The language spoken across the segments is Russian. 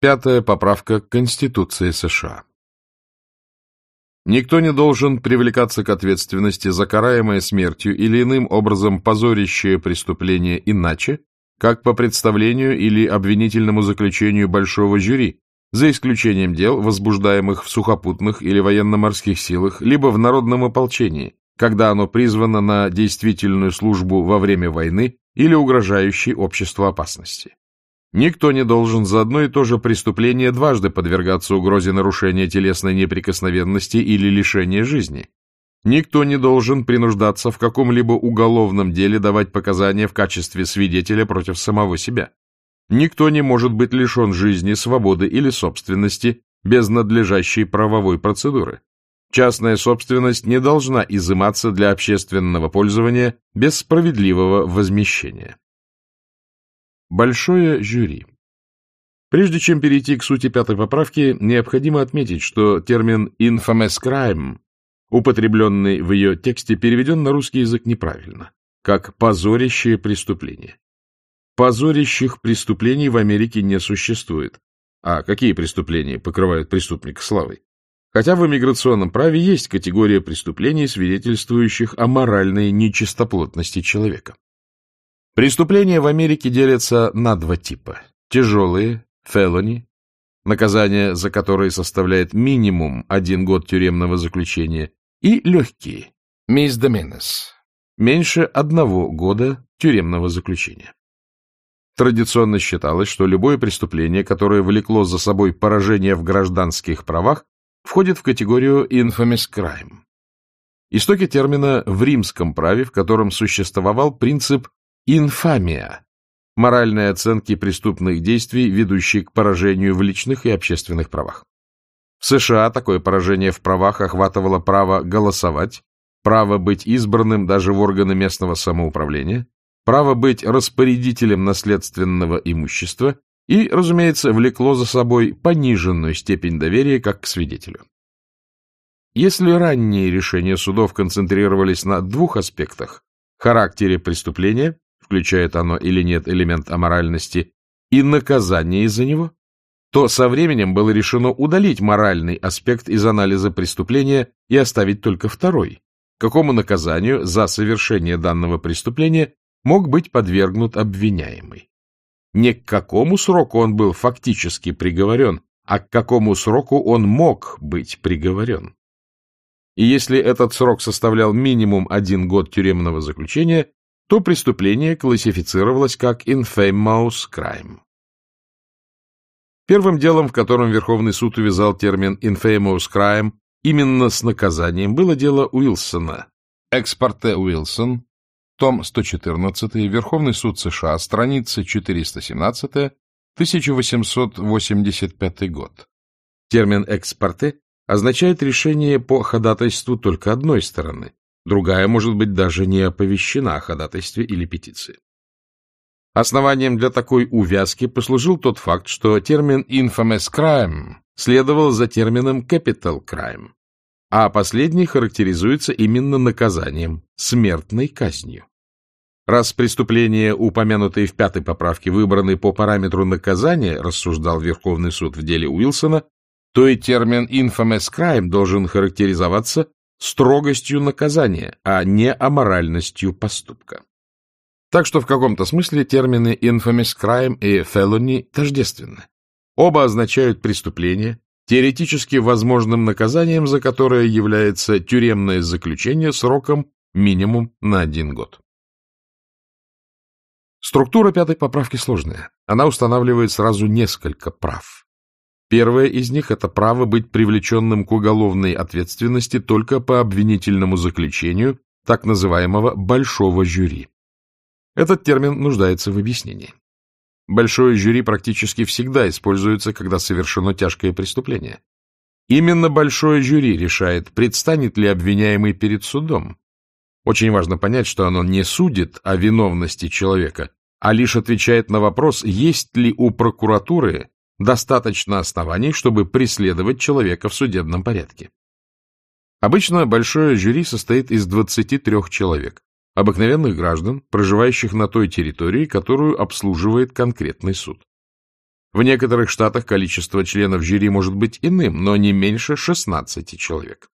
Пятая поправка к Конституции США. Никто не должен привлекаться к ответственности за караемое смертью или иным образом позорящее преступление иначе, как по представлению или обвинительному заключению большого жюри, за исключением дел, возбуждаемых в сухопутных или военно-морских силах, либо в народном ополчении, когда оно призвано на действительную службу во время войны или угрожающей обществу опасности. Никто не должен за одно и то же преступление дважды подвергаться угрозе нарушения телесной неприкосновенности или лишения жизни. Никто не должен принуждаться в каком-либо уголовном деле давать показания в качестве свидетеля против самого себя. Никто не может быть лишен жизни, свободы или собственности без надлежащей правовой процедуры. Частная собственность не должна изыматься для общественного пользования без справедливого возмещения. Большое жюри. Прежде чем перейти к сути пятой поправки, необходимо отметить, что термин «infamous crime», употребленный в ее тексте, переведен на русский язык неправильно, как «позорящее преступление». Позорящих преступлений в Америке не существует. А какие преступления покрывают преступника славой? Хотя в иммиграционном праве есть категория преступлений, свидетельствующих о моральной нечистоплотности человека. Преступления в Америке делятся на два типа. Тяжелые, felony, наказание за которые составляет минимум один год тюремного заключения, и легкие, misdemeanors, меньше одного года тюремного заключения. Традиционно считалось, что любое преступление, которое влекло за собой поражение в гражданских правах, входит в категорию infamous crime. Истоки термина в римском праве, в котором существовал принцип Инфамия – моральные оценки преступных действий, ведущие к поражению в личных и общественных правах. В США такое поражение в правах охватывало право голосовать, право быть избранным даже в органы местного самоуправления, право быть распорядителем наследственного имущества и, разумеется, влекло за собой пониженную степень доверия как к свидетелю. Если ранние решения судов концентрировались на двух аспектах – характере преступления включает оно или нет элемент аморальности, и наказание из-за него, то со временем было решено удалить моральный аспект из анализа преступления и оставить только второй, какому наказанию за совершение данного преступления мог быть подвергнут обвиняемый. Не к какому сроку он был фактически приговорен, а к какому сроку он мог быть приговорен. И если этот срок составлял минимум один год тюремного заключения, то преступление классифицировалось как infamous crime. Первым делом, в котором Верховный суд увязал термин infamous crime именно с наказанием, было дело Уилсона. Экспорте Уилсон, том 114, Верховный суд США, страница 417, 1885 год. Термин «экспорте» означает решение по ходатайству только одной стороны, Другая, может быть, даже не оповещена о ходатайстве или петиции. Основанием для такой увязки послужил тот факт, что термин infamous crime следовал за термином capital crime, а последний характеризуется именно наказанием, смертной казнью. Раз преступления, упомянутые в пятой поправке, выбраны по параметру наказания, рассуждал Верховный суд в деле Уилсона, то и термин infamous crime должен характеризоваться строгостью наказания, а не аморальностью поступка. Так что в каком-то смысле термины infamous crime и felony тождественны. Оба означают преступление, теоретически возможным наказанием за которое является тюремное заключение сроком минимум на один год. Структура пятой поправки сложная. Она устанавливает сразу несколько прав. Первое из них – это право быть привлеченным к уголовной ответственности только по обвинительному заключению так называемого «большого жюри». Этот термин нуждается в объяснении. Большое жюри практически всегда используется, когда совершено тяжкое преступление. Именно большое жюри решает, предстанет ли обвиняемый перед судом. Очень важно понять, что оно не судит о виновности человека, а лишь отвечает на вопрос, есть ли у прокуратуры достаточно оснований, чтобы преследовать человека в судебном порядке. Обычно большое жюри состоит из 23 человек, обыкновенных граждан, проживающих на той территории, которую обслуживает конкретный суд. В некоторых штатах количество членов жюри может быть иным, но не меньше 16 человек.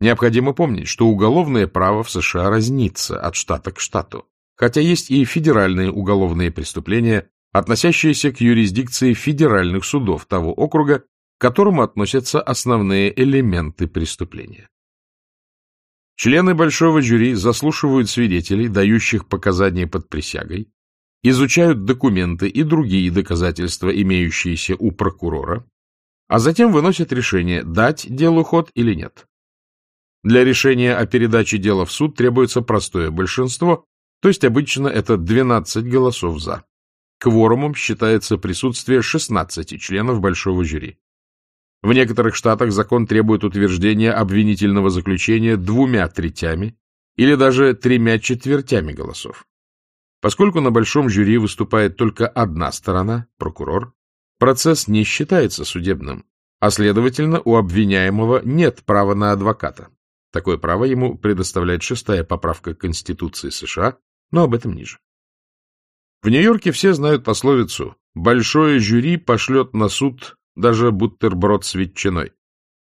Необходимо помнить, что уголовное право в США разнится от штата к штату, хотя есть и федеральные уголовные преступления, относящиеся к юрисдикции федеральных судов того округа, к которому относятся основные элементы преступления. Члены большого жюри заслушивают свидетелей, дающих показания под присягой, изучают документы и другие доказательства, имеющиеся у прокурора, а затем выносят решение, дать делу ход или нет. Для решения о передаче дела в суд требуется простое большинство, то есть обычно это 12 голосов «за». Кворумом считается присутствие 16 членов большого жюри. В некоторых штатах закон требует утверждения обвинительного заключения двумя третями или даже тремя четвертями голосов. Поскольку на большом жюри выступает только одна сторона, прокурор, процесс не считается судебным, а, следовательно, у обвиняемого нет права на адвоката. Такое право ему предоставляет шестая поправка Конституции США, но об этом ниже. В Нью-Йорке все знают пословицу «большое жюри пошлет на суд даже бутерброд с ветчиной».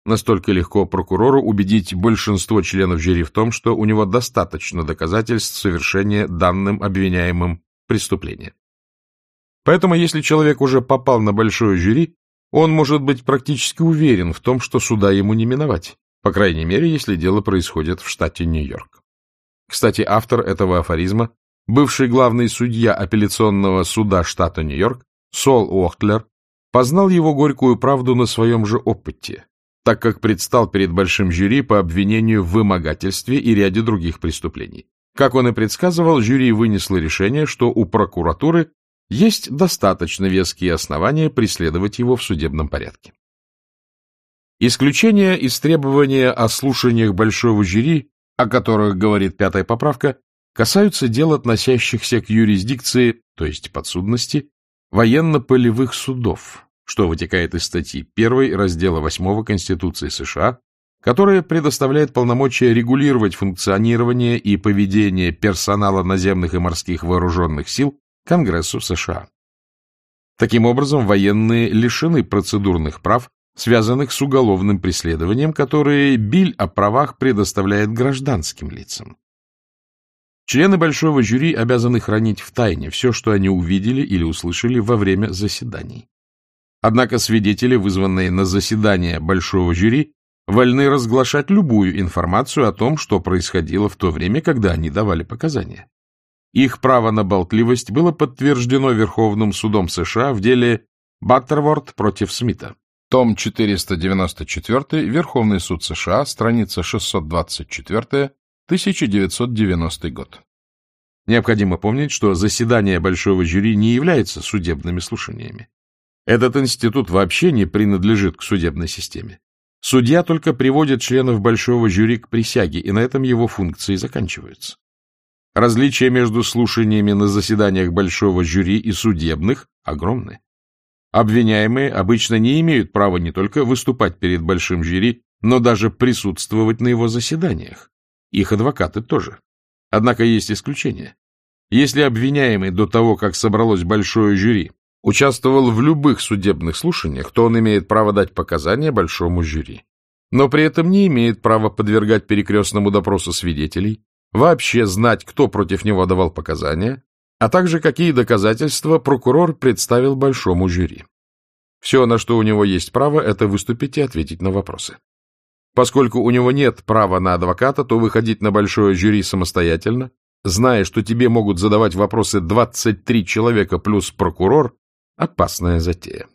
Настолько легко прокурору убедить большинство членов жюри в том, что у него достаточно доказательств совершения данным обвиняемым преступления. Поэтому, если человек уже попал на большое жюри, он может быть практически уверен в том, что суда ему не миновать, по крайней мере, если дело происходит в штате Нью-Йорк. Кстати, автор этого афоризма, бывший главный судья апелляционного суда штата Нью-Йорк, Сол Уохтлер, познал его горькую правду на своем же опыте, так как предстал перед большим жюри по обвинению в вымогательстве и ряде других преступлений. Как он и предсказывал, жюри вынесло решение, что у прокуратуры есть достаточно веские основания преследовать его в судебном порядке. Исключения из требования о слушаниях большого жюри, о которых говорит пятая поправка, касаются дел, относящихся к юрисдикции, то есть подсудности, военно-полевых судов, что вытекает из статьи 1 раздела 8 Конституции США, которая предоставляет полномочия регулировать функционирование и поведение персонала наземных и морских вооруженных сил Конгрессу США. Таким образом, военные лишены процедурных прав, связанных с уголовным преследованием, которые Биль о правах предоставляет гражданским лицам. Члены большого жюри обязаны хранить в тайне все, что они увидели или услышали во время заседаний. Однако свидетели, вызванные на заседание большого жюри, вольны разглашать любую информацию о том, что происходило в то время, когда они давали показания. Их право на болтливость было подтверждено Верховным судом США в деле Баттерворд против Смита. Том 494, Верховный суд США, страница 624, 1990 год. Необходимо помнить, что заседание большого жюри не является судебными слушаниями. Этот институт вообще не принадлежит к судебной системе. Судья только приводит членов большого жюри к присяге, и на этом его функции заканчиваются. Различия между слушаниями на заседаниях большого жюри и судебных огромны. Обвиняемые обычно не имеют права не только выступать перед большим жюри, но даже присутствовать на его заседаниях. Их адвокаты тоже. Однако есть исключения. Если обвиняемый до того, как собралось большое жюри, участвовал в любых судебных слушаниях, то он имеет право дать показания большому жюри. Но при этом не имеет права подвергать перекрестному допросу свидетелей, вообще знать, кто против него давал показания, а также какие доказательства прокурор представил большому жюри. Все, на что у него есть право, это выступить и ответить на вопросы. Поскольку у него нет права на адвоката, то выходить на большое жюри самостоятельно, зная, что тебе могут задавать вопросы 23 человека плюс прокурор, Опасная затея.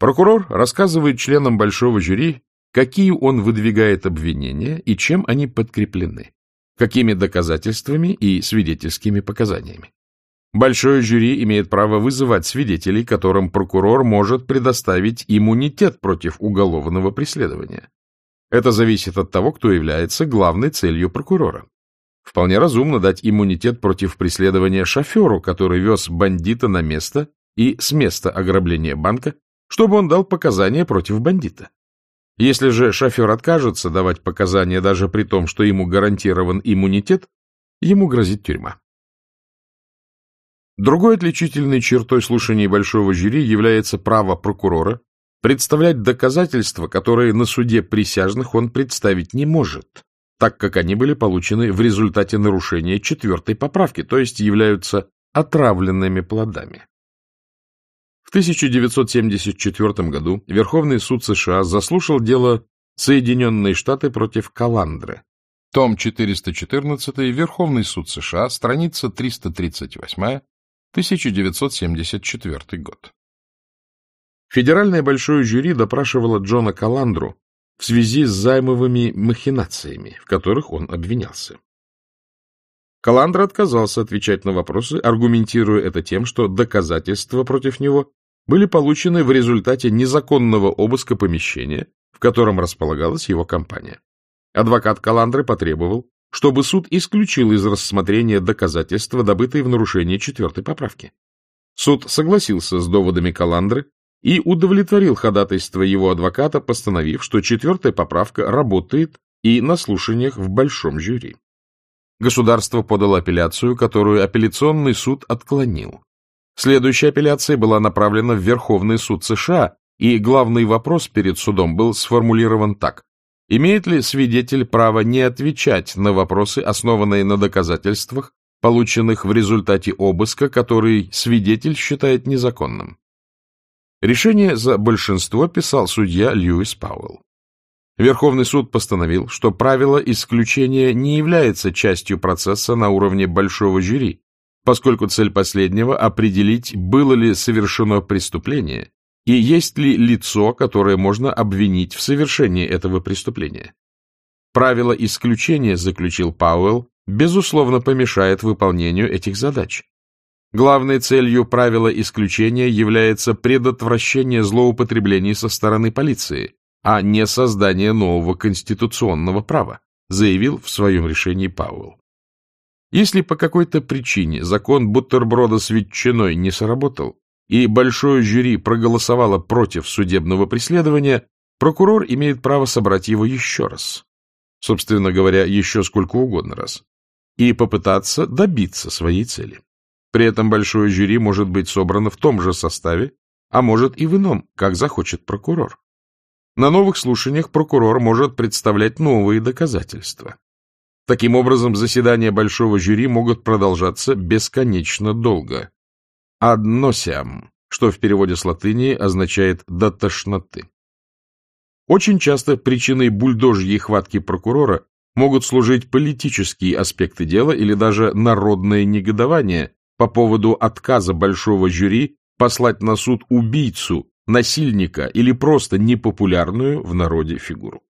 Прокурор рассказывает членам большого жюри, какие он выдвигает обвинения и чем они подкреплены, какими доказательствами и свидетельскими показаниями. Большое жюри имеет право вызывать свидетелей, которым прокурор может предоставить иммунитет против уголовного преследования. Это зависит от того, кто является главной целью прокурора. Вполне разумно дать иммунитет против преследования шоферу, который вез бандита на место и с места ограбления банка, чтобы он дал показания против бандита. Если же шофер откажется давать показания даже при том, что ему гарантирован иммунитет, ему грозит тюрьма. Другой отличительной чертой слушаний большого жюри является право прокурора представлять доказательства, которые на суде присяжных он представить не может, так как они были получены в результате нарушения четвертой поправки, то есть являются отравленными плодами. В 1974 году Верховный суд США заслушал дело Соединенные Штаты против Каландры. Том 414, Верховный суд США, страница 338, 1974 год. Федеральное большое жюри допрашивало Джона Каландру в связи с займовыми махинациями, в которых он обвинялся. Каландра отказался отвечать на вопросы, аргументируя это тем, что доказательства против него были получены в результате незаконного обыска помещения, в котором располагалась его компания. Адвокат Каландры потребовал, чтобы суд исключил из рассмотрения доказательства, добытые в нарушении четвертой поправки. Суд согласился с доводами Каландры и удовлетворил ходатайство его адвоката, постановив, что четвертая поправка работает и на слушаниях в большом жюри. Государство подало апелляцию, которую апелляционный суд отклонил. Следующая апелляция была направлена в Верховный суд США, и главный вопрос перед судом был сформулирован так. Имеет ли свидетель право не отвечать на вопросы, основанные на доказательствах, полученных в результате обыска, который свидетель считает незаконным? Решение за большинство писал судья Льюис Пауэлл. Верховный суд постановил, что правило исключения не является частью процесса на уровне большого жюри, поскольку цель последнего — определить, было ли совершено преступление и есть ли лицо, которое можно обвинить в совершении этого преступления. Правило исключения, заключил Пауэлл, безусловно помешает выполнению этих задач. Главной целью правила исключения является предотвращение злоупотреблений со стороны полиции, а не создание нового конституционного права, заявил в своем решении Пауэлл. Если по какой-то причине закон бутерброда с ветчиной не сработал, и большое жюри проголосовало против судебного преследования, прокурор имеет право собрать его еще раз, собственно говоря, еще сколько угодно раз, и попытаться добиться своей цели. При этом большое жюри может быть собрано в том же составе, а может и в ином, как захочет прокурор. На новых слушаниях прокурор может представлять новые доказательства. Таким образом, заседания большого жюри могут продолжаться бесконечно долго. Адносиам, что в переводе с латыни означает «до тошноты». Очень часто причиной бульдожьей хватки прокурора могут служить политические аспекты дела или даже народное негодование, по поводу отказа большого жюри послать на суд убийцу, насильника или просто непопулярную в народе фигуру.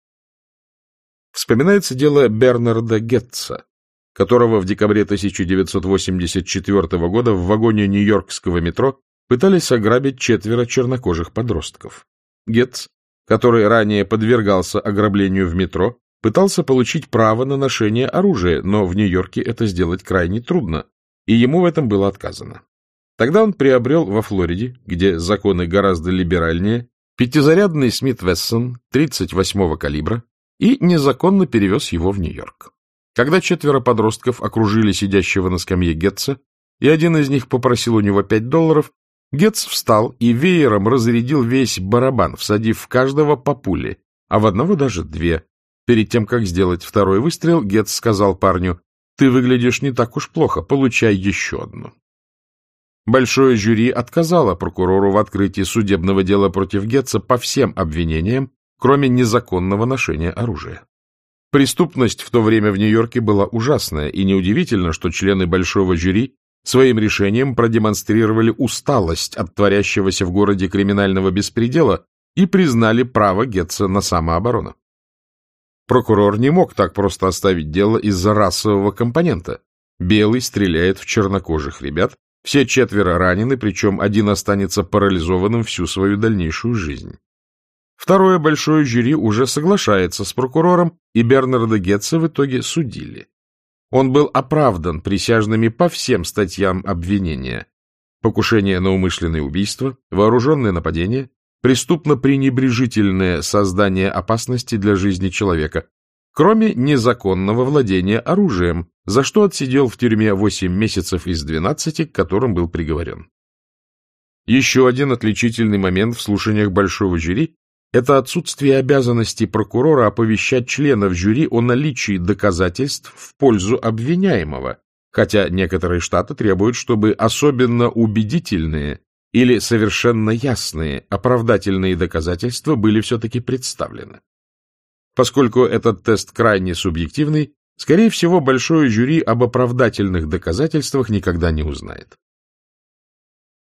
Вспоминается дело Бернарда Гетца, которого в декабре 1984 года в вагоне нью-йоркского метро пытались ограбить четверо чернокожих подростков. Гетц, который ранее подвергался ограблению в метро, пытался получить право на ношение оружия, но в Нью-Йорке это сделать крайне трудно, и ему в этом было отказано. Тогда он приобрел во Флориде, где законы гораздо либеральнее, пятизарядный Смит Вессон 38-го калибра и незаконно перевез его в Нью-Йорк. Когда четверо подростков окружили сидящего на скамье Гетца, и один из них попросил у него пять долларов, Гетц встал и веером разрядил весь барабан, всадив в каждого по пуле, а в одного даже две. Перед тем, как сделать второй выстрел, Гетц сказал парню, ты выглядишь не так уж плохо, получай еще одну. Большое жюри отказало прокурору в открытии судебного дела против Гетца по всем обвинениям, кроме незаконного ношения оружия. Преступность в то время в Нью-Йорке была ужасная, и неудивительно, что члены большого жюри своим решением продемонстрировали усталость от творящегося в городе криминального беспредела и признали право Гетца на самооборону. Прокурор не мог так просто оставить дело из-за расового компонента. Белый стреляет в чернокожих ребят, все четверо ранены, причем один останется парализованным всю свою дальнейшую жизнь. Второе большое жюри уже соглашается с прокурором, и Бернарда Гетца в итоге судили. Он был оправдан присяжными по всем статьям обвинения. Покушение на умышленное убийство, вооруженное нападение, преступно-пренебрежительное создание опасности для жизни человека, кроме незаконного владения оружием, за что отсидел в тюрьме 8 месяцев из 12, к которым был приговорен. Еще один отличительный момент в слушаниях большого жюри – это отсутствие обязанности прокурора оповещать членов жюри о наличии доказательств в пользу обвиняемого, хотя некоторые штаты требуют, чтобы особенно убедительные или совершенно ясные оправдательные доказательства были все-таки представлены. Поскольку этот тест крайне субъективный, скорее всего, большое жюри об оправдательных доказательствах никогда не узнает.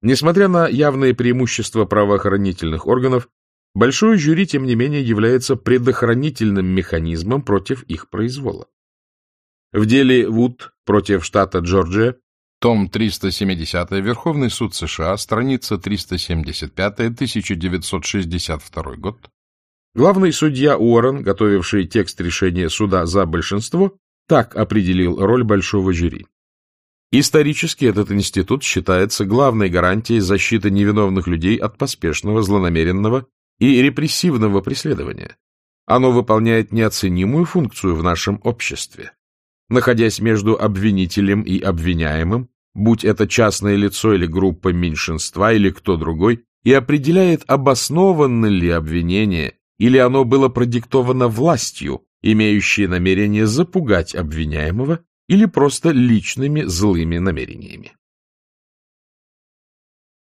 Несмотря на явные преимущества правоохранительных органов, большое жюри, тем не менее, является предохранительным механизмом против их произвола. В деле Вуд против штата Джорджия, том 370, Верховный суд США, страница 375, 1962 год, главный судья Уоррен, готовивший текст решения суда за большинство, так определил роль большого жюри. Исторически этот институт считается главной гарантией защиты невиновных людей от поспешного, злонамеренного и репрессивного преследования. Оно выполняет неоценимую функцию в нашем обществе находясь между обвинителем и обвиняемым, будь это частное лицо или группа меньшинства или кто другой, и определяет, обоснованно ли обвинение, или оно было продиктовано властью, имеющей намерение запугать обвиняемого, или просто личными злыми намерениями.